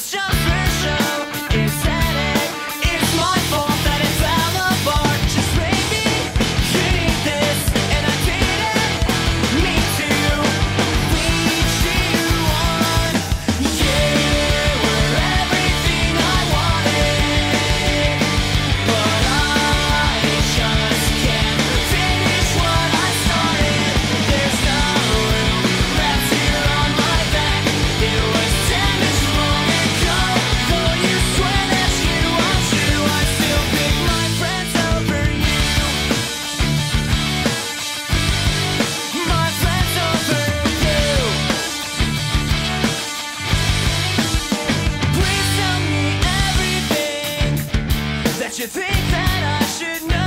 It's just think that I should know.